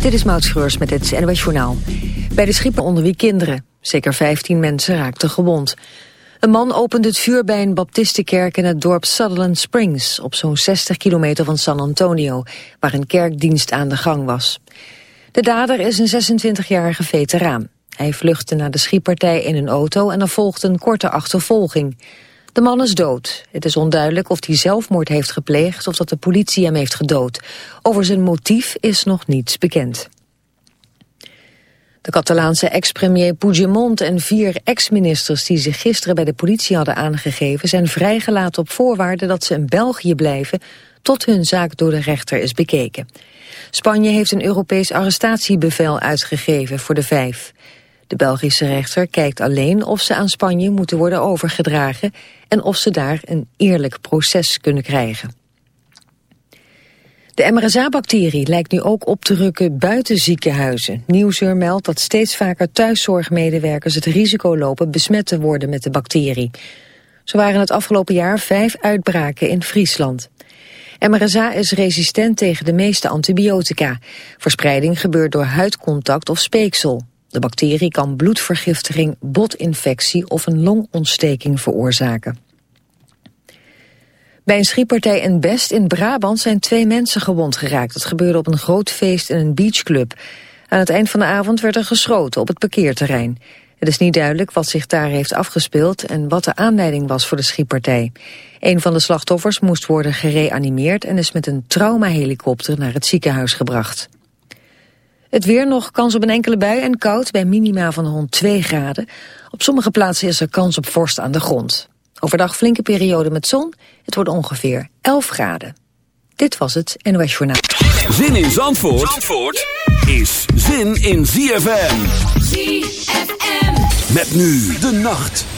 Dit is Maud Schreurs met het NWS Journaal. Bij de schipper onder wie kinderen. Zeker 15 mensen raakten gewond. Een man opende het vuur bij een baptistenkerk in het dorp Sutherland Springs... op zo'n 60 kilometer van San Antonio, waar een kerkdienst aan de gang was. De dader is een 26-jarige veteraan. Hij vluchtte naar de schietpartij in een auto en er volgde een korte achtervolging. De man is dood. Het is onduidelijk of hij zelfmoord heeft gepleegd of dat de politie hem heeft gedood. Over zijn motief is nog niets bekend. De Catalaanse ex-premier Puigdemont en vier ex-ministers die zich gisteren bij de politie hadden aangegeven zijn vrijgelaten op voorwaarde dat ze in België blijven tot hun zaak door de rechter is bekeken. Spanje heeft een Europees arrestatiebevel uitgegeven voor de vijf. De Belgische rechter kijkt alleen of ze aan Spanje moeten worden overgedragen en of ze daar een eerlijk proces kunnen krijgen. De MRSA-bacterie lijkt nu ook op te rukken buiten ziekenhuizen. Nieuwsuur meldt dat steeds vaker thuiszorgmedewerkers het risico lopen besmet te worden met de bacterie. Zo waren het afgelopen jaar vijf uitbraken in Friesland. MRSA is resistent tegen de meeste antibiotica. Verspreiding gebeurt door huidcontact of speeksel. De bacterie kan bloedvergiftiging, botinfectie of een longontsteking veroorzaken. Bij een schietpartij in Best in Brabant zijn twee mensen gewond geraakt. Dat gebeurde op een groot feest in een beachclub. Aan het eind van de avond werd er geschoten op het parkeerterrein. Het is niet duidelijk wat zich daar heeft afgespeeld en wat de aanleiding was voor de schietpartij. Een van de slachtoffers moest worden gereanimeerd en is met een traumahelikopter naar het ziekenhuis gebracht. Het weer nog kans op een enkele bui en koud bij minima van rond 2 graden. Op sommige plaatsen is er kans op vorst aan de grond. Overdag flinke periode met zon. Het wordt ongeveer 11 graden. Dit was het NOS Journaal. Zin in Zandvoort, Zandvoort is zin in ZFM. ZFM. Met nu de nacht.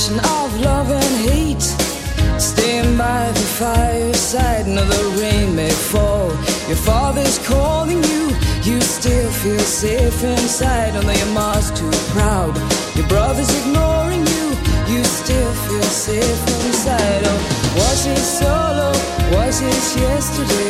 passion of love and hate. stand by the fireside, now the rain may fall. Your father's calling you, you still feel safe inside. Although your mom's too proud, your brother's ignoring you, you still feel safe inside. Oh, was it solo? Was it yesterday?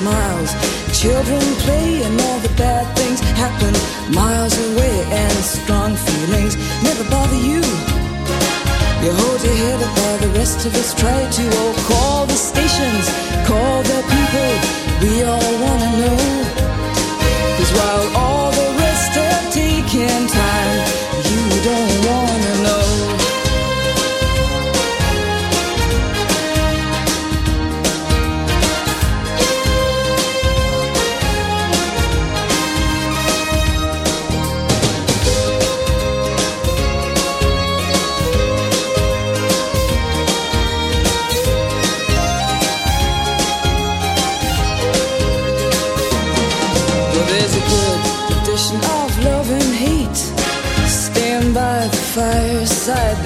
smiles. Children play and all the bad things happen miles away, and strong feelings never bother you. You hold your head up while the rest of us try to. Oh, call the stations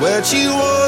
what you want?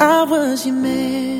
I was your man.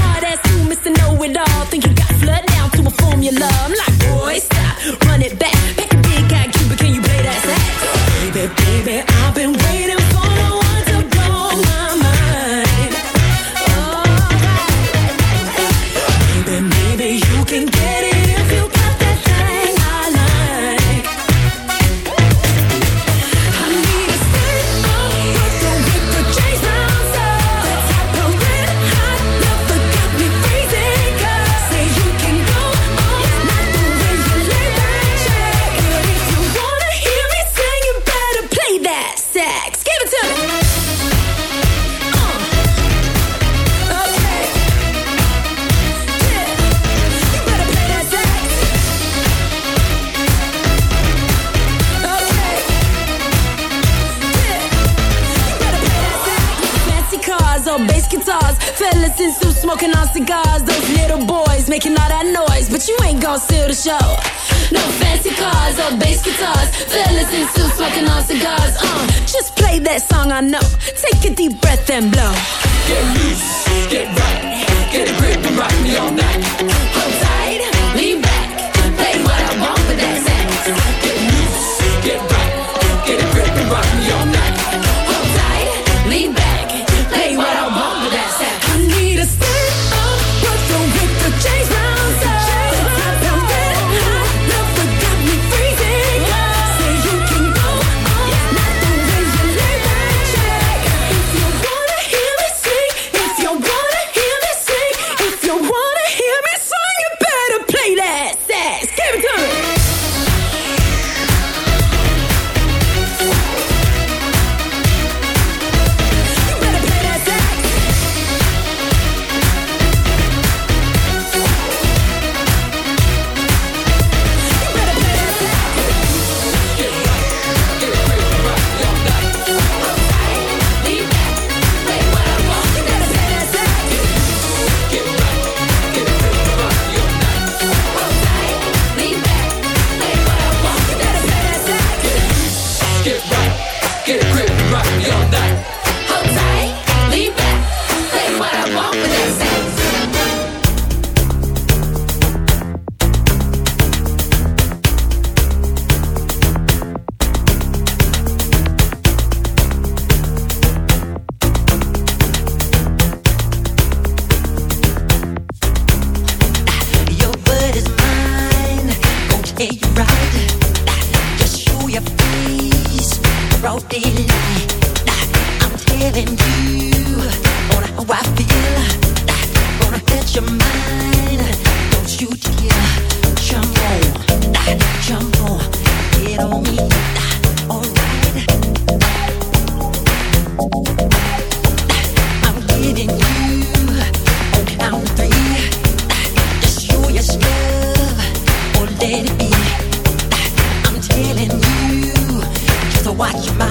watch my